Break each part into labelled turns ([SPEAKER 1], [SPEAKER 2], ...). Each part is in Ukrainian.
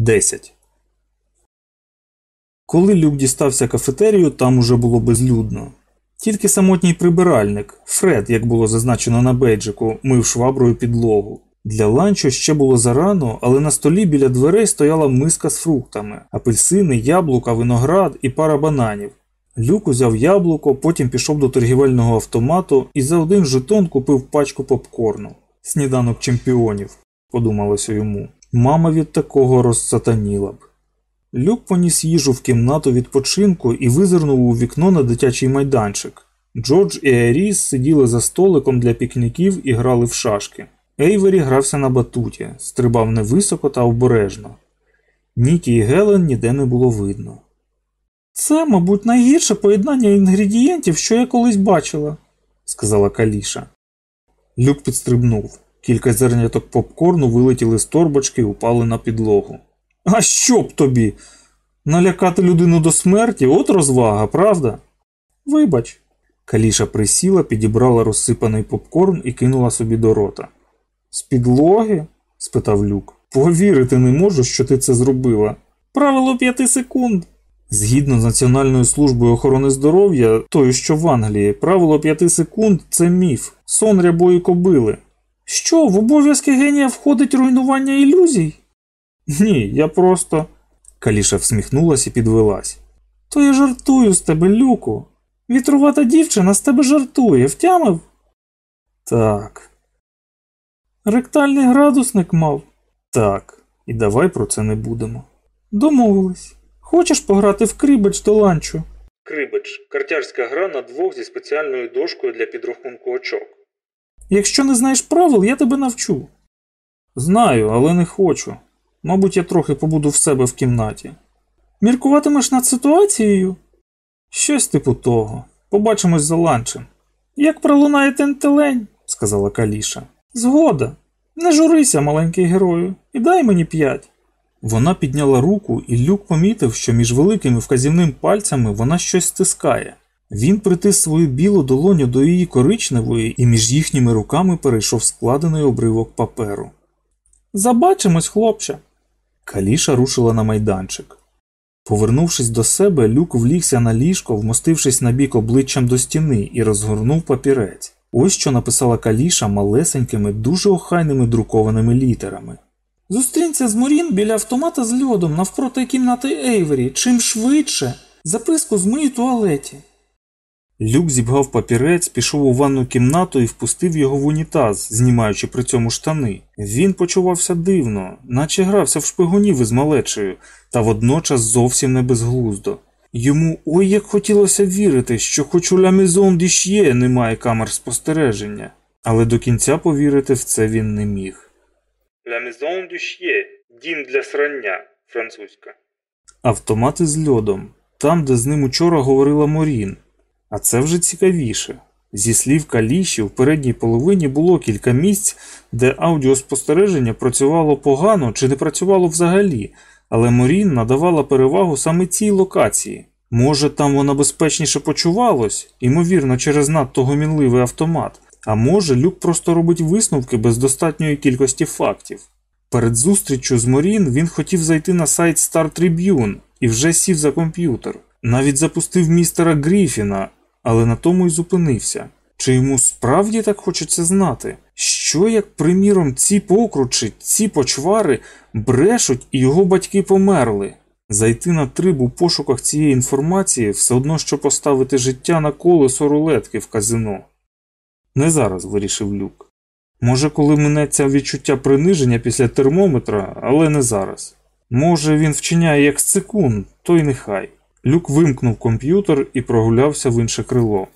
[SPEAKER 1] 10. Коли люк дістався кафетерію, там уже було безлюдно. Тільки самотній прибиральник, Фред, як було зазначено на бейджику, мив шваброю підлогу. Для ланчу ще було зарано, але на столі біля дверей стояла миска з фруктами, апельсини, яблука, виноград і пара бананів. Люк узяв яблуко, потім пішов до торгівельного автомату і за один жетон купив пачку попкорну. Сніданок чемпіонів, подумалося йому. Мама від такого розсатаніла б. Люк поніс їжу в кімнату відпочинку і визирнув у вікно на дитячий майданчик. Джордж і Еріс сиділи за столиком для пікніків і грали в шашки. Ейвері грався на батуті, стрибав невисоко та обережно. Нікі і Гелен ніде не було видно. Це, мабуть, найгірше поєднання інгредієнтів, що я колись бачила, сказала Каліша. Люк підстрибнув. Кілька зерняток попкорну вилетіли з торбочки і упали на підлогу. А що б тобі? Налякати людину до смерті от розвага, правда? Вибач. Каліша присіла, підібрала розсипаний попкорн і кинула собі до рота. З підлоги? спитав Люк. Повірити не можу, що ти це зробила. Правило п'яти секунд. Згідно з Національною службою охорони здоров'я, тою, що в Англії, правило п'яти секунд це міф, сон рябої кобили. Що, в обов'язки генія входить руйнування ілюзій? Ні, я просто. Каліша всміхнулась і підвелась. То я жартую з тебе, люку. Вітрувата дівчина з тебе жартує, втямив? Так. Ректальний градусник мав? Так. І давай про це не будемо. Домовились. Хочеш пограти в крибич до ланчу? Крибич картярська гра на двох зі спеціальною дошкою для підрахунку очок. Якщо не знаєш правил, я тебе навчу. Знаю, але не хочу. Мабуть, я трохи побуду в себе в кімнаті. Міркуватимеш над ситуацією? Щось типу того. Побачимось за ланчем. Як пролунає тентелень, сказала Каліша. Згода. Не журися, маленький герою, і дай мені п'ять. Вона підняла руку, і Люк помітив, що між великими вказівним пальцями вона щось стискає. Він притис свою білу долоню до її коричневої і між їхніми руками перейшов складений обривок паперу. Забачимось, хлопче. Каліша рушила на майданчик. Повернувшись до себе, люк влігся на ліжко, вмостившись на бік обличчям до стіни, і розгорнув папірець. Ось що написала Каліша малесенькими, дуже охайними друкованими літерами. Зустрінься з Морін біля автомата з льодом навпроти кімнати Ейвері, чим швидше. Записку змий у туалеті. Люк зібгав папірець, пішов у ванну кімнату і впустив його в унітаз, знімаючи при цьому штани. Він почувався дивно, наче грався в шпигунів із малечею, та водночас зовсім не безглуздо. Йому ой як хотілося вірити, що хоч у Лямезон Діш'є немає камер спостереження, але до кінця повірити в це він не міг. La Maison – дім для срання, французька. Автомати з льодом, там, де з ним учора говорила Морін. А це вже цікавіше. Зі слів Каліші, в передній половині було кілька місць, де аудіоспостереження працювало погано чи не працювало взагалі, але Морін надавала перевагу саме цій локації. Може, там вона безпечніше почувалась, ймовірно, через надто гомінливий автомат, а може, Люк просто робить висновки без достатньої кількості фактів. Перед зустріччю з Морін він хотів зайти на сайт Star Tribune і вже сів за комп'ютер. Навіть запустив містера Гріфіна, але на тому й зупинився. Чи йому справді так хочеться знати, що, як, приміром, ці покручі, ці почвари брешуть і його батьки померли? Зайти на триб у пошуках цієї інформації все одно, що поставити життя на колесо рулетки в казино. Не зараз, вирішив Люк. Може, коли минеться відчуття приниження після термометра, але не зараз. Може, він вчиняє як секунд, то й нехай. Люк вимкнув комп'ютер і прогулявся в інше крило.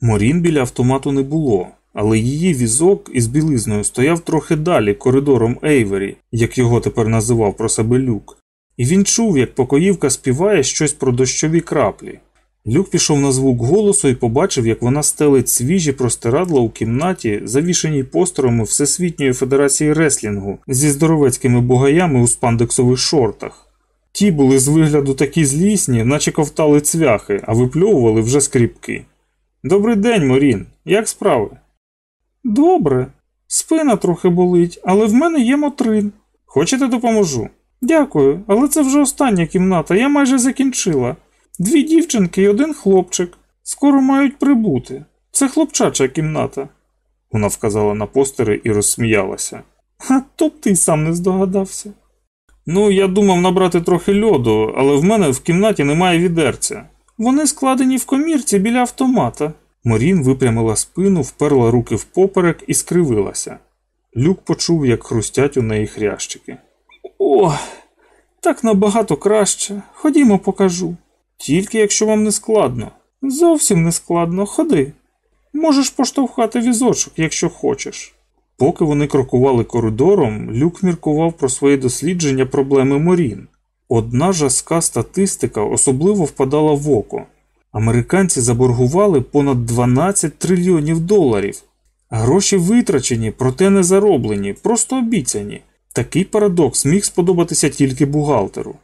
[SPEAKER 1] Морін біля автомату не було, але її візок із білизною стояв трохи далі коридором Ейвері, як його тепер називав про себе Люк, і він чув, як покоївка співає щось про дощові краплі. Люк пішов на звук голосу і побачив, як вона стелить свіжі простирадла у кімнаті, завішаній постерами Всесвітньої Федерації Реслінгу зі здоровецькими бугаями у спандексових шортах. Ті були з вигляду такі злісні, наче ковтали цвяхи, а випльовували вже скріпки. Добрий день, Морін. Як справи? Добре. Спина трохи болить, але в мене є мотрин. Хочете допоможу? Дякую, але це вже остання кімната, я майже закінчила. Дві дівчинки і один хлопчик. Скоро мають прибути. Це хлопчача кімната. Вона вказала на постери і розсміялася. А то б ти сам не здогадався. Ну, я думав набрати трохи льоду, але в мене в кімнаті немає відерця. Вони складені в комірці біля автомата. Морін випрямила спину, вперла руки в поперек і скривилася. Люк почув, як хрустять у неї хрящики. О, так набагато краще. Ходімо, покажу. Тільки якщо вам не складно. Зовсім не складно, ходи. Можеш поштовхати візочок, якщо хочеш. Поки вони крокували коридором, Люк міркував про свої дослідження проблеми Морін. Одна жаска статистика особливо впадала в око. Американці заборгували понад 12 трильйонів доларів. Гроші витрачені, проте не зароблені, просто обіцяні. Такий парадокс міг сподобатися тільки бухгалтеру.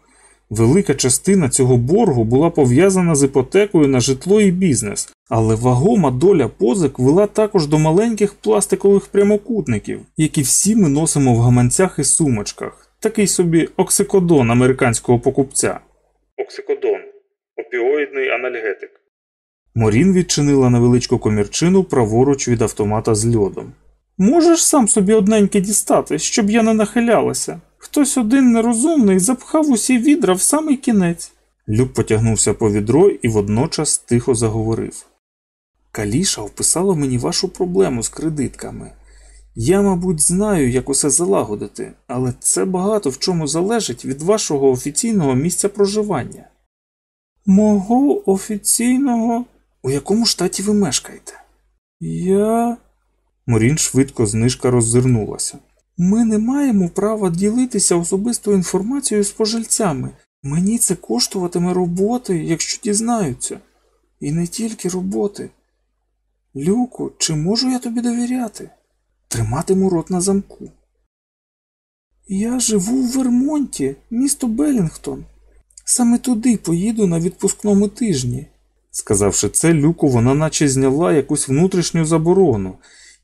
[SPEAKER 1] Велика частина цього боргу була пов'язана з іпотекою на житло і бізнес, але вагома доля позик вела також до маленьких пластикових прямокутників, які всі ми носимо в гаманцях і сумочках, такий собі оксикодон американського покупця. Оксикодон опіоїдний анальгетик. Морін відчинила невеличку комірчину праворуч від автомата з льодом. Можеш сам собі одненьке дістати, щоб я не нахилялася. Хтось один нерозумний запхав усі відра в самий кінець. Люк потягнувся по відро і водночас тихо заговорив. Каліша вписала мені вашу проблему з кредитками. Я, мабуть, знаю, як усе залагодити, але це багато в чому залежить від вашого офіційного місця проживання. Мого офіційного. У якому штаті ви мешкаєте? Я. Морін швидко знижка роззирнулася. Ми не маємо права ділитися особистою інформацією з пожильцями. Мені це коштуватиме роботи, якщо дізнаються. І не тільки роботи. Люку, чи можу я тобі довіряти? Триматиму рот на замку. Я живу в Вермонті, місто Белінгтон. Саме туди поїду на відпускному тижні. Сказавши це, люку, вона наче зняла якусь внутрішню заборону,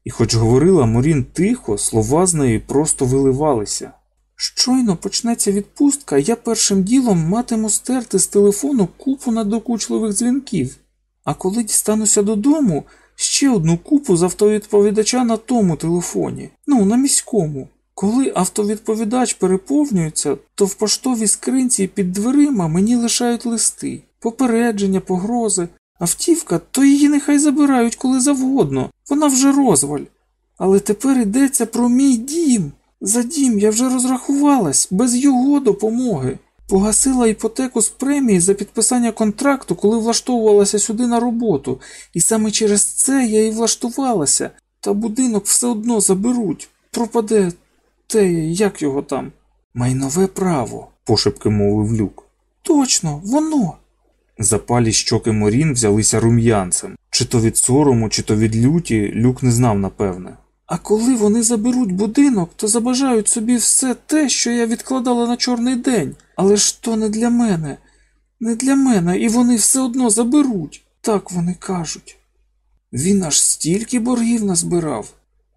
[SPEAKER 1] і, хоч говорила Морін тихо, слова з неї просто виливалися. Щойно почнеться відпустка, я першим ділом матиму стерти з телефону купу надокучливих дзвінків, а коли дістануся додому, ще одну купу з автовідповідача на тому телефоні, ну, на міському. Коли автовідповідач переповнюється, то в поштовій скринці під дверима мені лишають листи, попередження, погрози, автівка, то її нехай забирають коли завгодно, вона вже розваль. Але тепер йдеться про мій дім. За дім я вже розрахувалась, без його допомоги. Погасила іпотеку з премії за підписання контракту, коли влаштовувалася сюди на роботу, і саме через це я і влаштувалася, та будинок все одно заберуть, пропаде те, як його там. Майнове право, пошепки мовив люк. Точно, воно. Запалі щоки Морін взялися рум'янцем. Чи то від сорому, чи то від люті, люк не знав напевне. А коли вони заберуть будинок, то забажають собі все те, що я відкладала на чорний день. Але ж то не для мене, не для мене, і вони все одно заберуть, так вони кажуть. Він аж стільки боргів назбирав.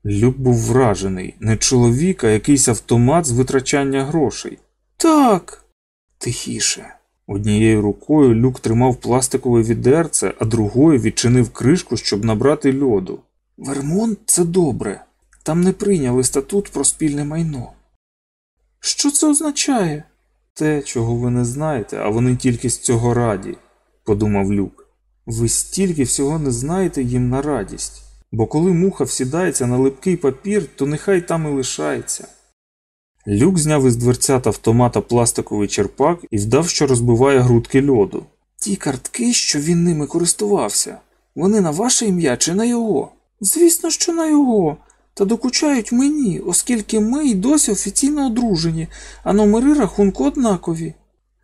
[SPEAKER 1] Люк був вражений, не чоловік, а якийсь автомат з витрачання грошей. Так. Тихіше. Однією рукою люк тримав пластикове відерце, а другою відчинив кришку, щоб набрати льоду. Вермонт це добре. Там не прийняли статут про спільне майно. Що це означає? Те, чого ви не знаєте, а вони тільки з цього раді, подумав люк. Ви стільки всього не знаєте їм на радість, бо коли муха всідається на липкий папір, то нехай там і лишається. Люк зняв із дверцят автомата пластиковий черпак і вдав, що розбиває грудки льоду. Ті картки, що він ними користувався, вони на ваше ім'я чи на його? Звісно, що на його. Та докучають мені, оскільки ми й досі офіційно одружені, а номери рахунку однакові.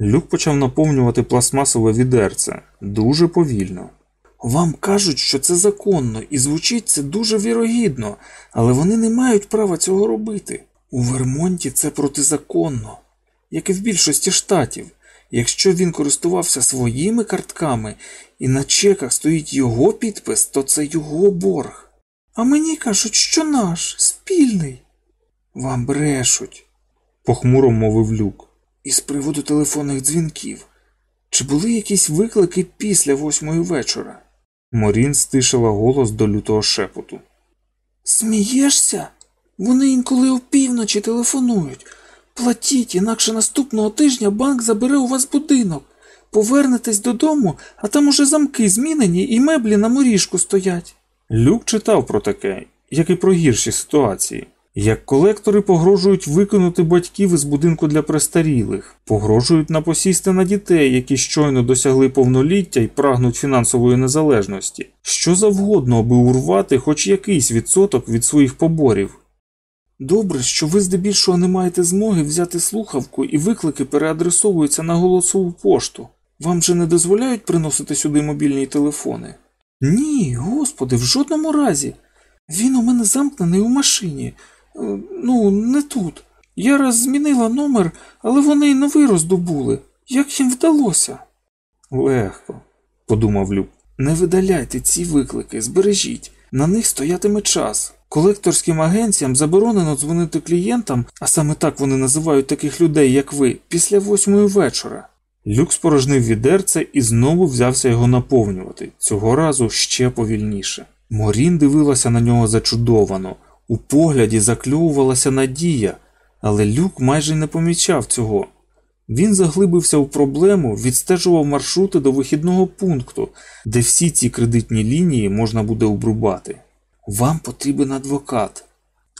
[SPEAKER 1] Люк почав наповнювати пластмасове відерце дуже повільно. Вам кажуть, що це законно, і звучить це дуже вірогідно, але вони не мають права цього робити. У Вермонті це протизаконно, як і в більшості штатів. Якщо він користувався своїми картками і на чеках стоїть його підпис, то це його борг. А мені кажуть, що наш, спільний. Вам брешуть, похмуро мовив люк. І з приводу телефонних дзвінків. Чи були якісь виклики після восьмої вечора? Морін стишила голос до лютого шепоту. Смієшся? Вони інколи опівночі телефонують. Платіть, інакше наступного тижня банк забере у вас будинок. Повернетесь додому, а там уже замки змінені і меблі на моріжку стоять. Люк читав про таке, як і про гірші ситуації. Як колектори погрожують викинути батьків із будинку для престарілих, погрожують напосісти на дітей, які щойно досягли повноліття і прагнуть фінансової незалежності, що завгодно, аби урвати хоч якийсь відсоток від своїх поборів. Добре, що ви здебільшого не маєте змоги взяти слухавку і виклики переадресовуються на голосову пошту. Вам же не дозволяють приносити сюди мобільні телефони? Ні, господи, в жодному разі. Він у мене замкнений у машині. Е, Ну, не тут. Я раз змінила номер, але вони й новий роздобули. Як їм вдалося? Легко, подумав Люк. Не видаляйте ці виклики, збережіть. На них стоятиме час. Колекторським агенціям заборонено дзвонити клієнтам, а саме так вони називають таких людей, як ви, після восьмої вечора. Люк спорожнив відерце і знову взявся його наповнювати, цього разу ще повільніше. Морін дивилася на нього зачудовано, у погляді закльовувалася надія, але люк майже не помічав цього. Він заглибився у проблему, відстежував маршрути до вихідного пункту, де всі ці кредитні лінії можна буде обрубати. Вам потрібен адвокат.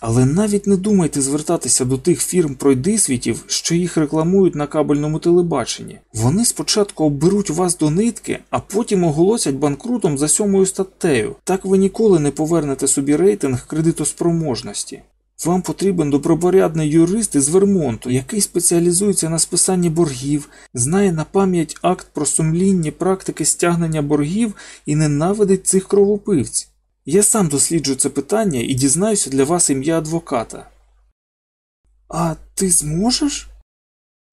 [SPEAKER 1] Але навіть не думайте звертатися до тих фірм пройдисвітів, що їх рекламують на кабельному телебаченні. Вони спочатку обберуть вас до нитки, а потім оголосять банкрутом за сьомою статтею. Так ви ніколи не повернете собі рейтинг кредитоспроможності. Вам потрібен добропорядний юрист із Вермонту, який спеціалізується на списанні боргів, знає на пам'ять акт про сумлінні практики стягнення боргів і ненавидить цих кровопивців. Я сам досліджу це питання і дізнаюся для вас ім'я адвоката. А ти зможеш?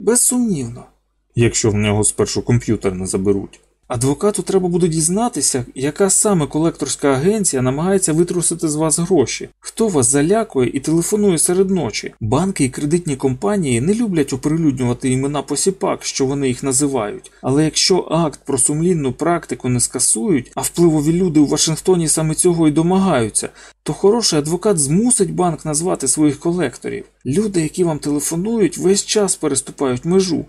[SPEAKER 1] Безсумнівно. Якщо в нього спершу комп'ютер не заберуть. Адвокату треба буде дізнатися, яка саме колекторська агенція намагається витрусити з вас гроші, хто вас залякує і телефонує серед ночі. Банки і кредитні компанії не люблять оприлюднювати імена посіпак, що вони їх називають. Але якщо акт про сумлінну практику не скасують, а впливові люди у Вашингтоні саме цього й домагаються, то хороший адвокат змусить банк назвати своїх колекторів. Люди, які вам телефонують, весь час переступають межу.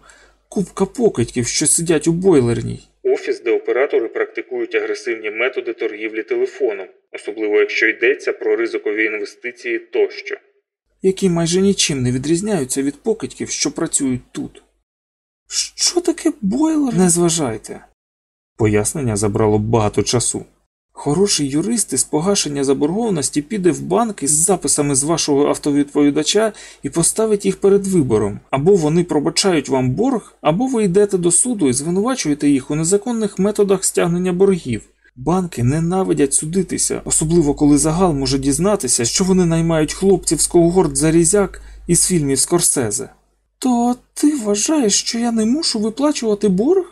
[SPEAKER 1] Купка покидьків, що сидять у бойлерній. Офіс, де оператори практикують агресивні методи торгівлі телефоном, особливо якщо йдеться про ризикові інвестиції тощо, які майже нічим не відрізняються від покидьків, що працюють тут. Що таке бойлер? Не зважайте. Пояснення забрало багато часу. Хороший юрист із погашення заборгованості піде в банк із записами з вашого автовідповідача і поставить їх перед вибором. Або вони пробачають вам борг, або ви йдете до суду і звинувачуєте їх у незаконних методах стягнення боргів. Банки ненавидять судитися, особливо коли загал може дізнатися, що вони наймають хлопців з когорт Зарізяк із фільмів Скорсезе. То ти вважаєш, що я не мушу виплачувати борг?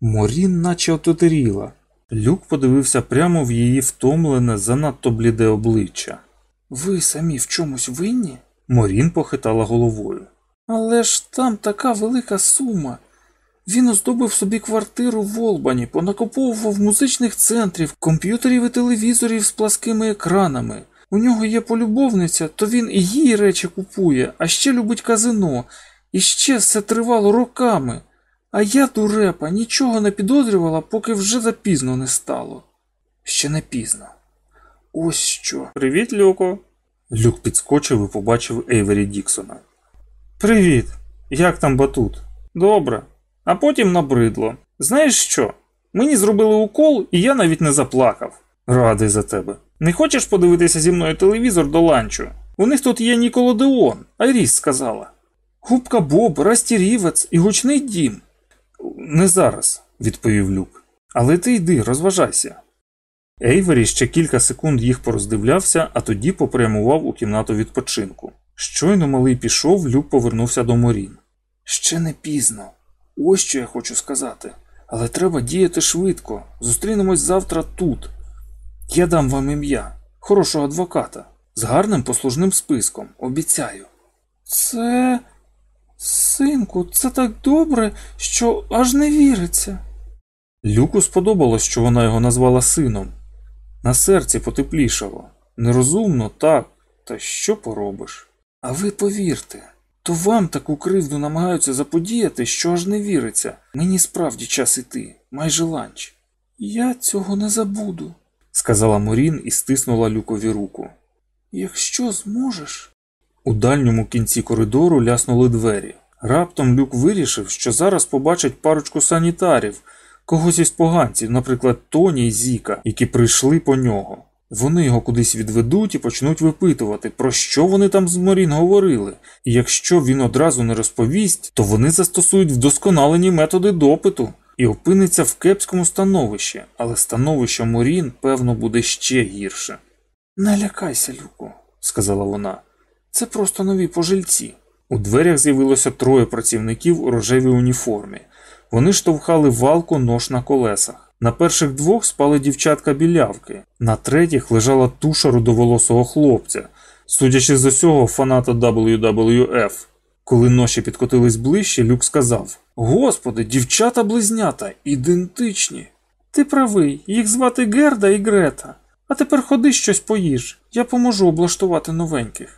[SPEAKER 1] Морін наче ототеріла. Люк подивився прямо в її втомлене, занадто бліде обличчя. Ви самі в чомусь винні? Морін похитала головою. Але ж там така велика сума. Він оздобив собі квартиру в Олбані, понакуповував музичних центрів, комп'ютерів і телевізорів з пласкими екранами. У нього є полюбовниця, то він і її речі купує, а ще любить казино. І ще все тривало роками. А я, дурепа, нічого не підозрювала, поки вже запізно не стало. Ще не пізно. Ось що. Привіт, Люко. Люк підскочив і побачив Ейвері Діксона. Привіт. Як там батут? Добре. А потім набридло. Знаєш що? Мені зробили укол, і я навіть не заплакав. Радий за тебе. Не хочеш подивитися зі мною телевізор до ланчу? У них тут є Ніколодеон, Айріс сказала. Губка Боб, Расті Рівець і гучний дім. Не зараз, відповів Люк. Але ти йди, розважайся. Ейвері ще кілька секунд їх пороздивлявся, а тоді попрямував у кімнату відпочинку. Щойно малий пішов, Люк повернувся до Морін. Ще не пізно. Ось що я хочу сказати. Але треба діяти швидко. Зустрінемось завтра тут. Я дам вам ім'я, хорошого адвоката, з гарним послужним списком, обіцяю. Це. Синку, це так добре, що аж не віриться. Люку сподобалось, що вона його назвала сином. На серці потеплішало. Нерозумно, так, та що поробиш? А ви повірте, то вам таку кривду намагаються заподіяти, що аж не віриться. Мені справді час іти, майже ланч. Я цього не забуду, сказала Морін і стиснула люкові руку. Якщо зможеш. У дальньому кінці коридору ляснули двері. Раптом люк вирішив, що зараз побачить парочку санітарів, когось із поганців, наприклад, Тоні і Зіка, які прийшли по нього. Вони його кудись відведуть і почнуть випитувати, про що вони там з Морін говорили, і якщо він одразу не розповість, то вони застосують вдосконалені методи допиту і опиниться в кепському становищі, але становище Морін, певно, буде ще гірше. Не лякайся, Люку, сказала вона. Це просто нові пожильці. У дверях з'явилося троє працівників у рожевій уніформі. Вони штовхали валку нож на колесах. На перших двох спали дівчатка білявки, на третіх лежала туша рудоволосого хлопця, судячи з усього фаната WWF. Коли ноші підкотились ближче, Люк сказав: Господи, дівчата-близнята, ідентичні. Ти правий, їх звати Герда і Грета. А тепер ходи щось поїж, я поможу облаштувати новеньких.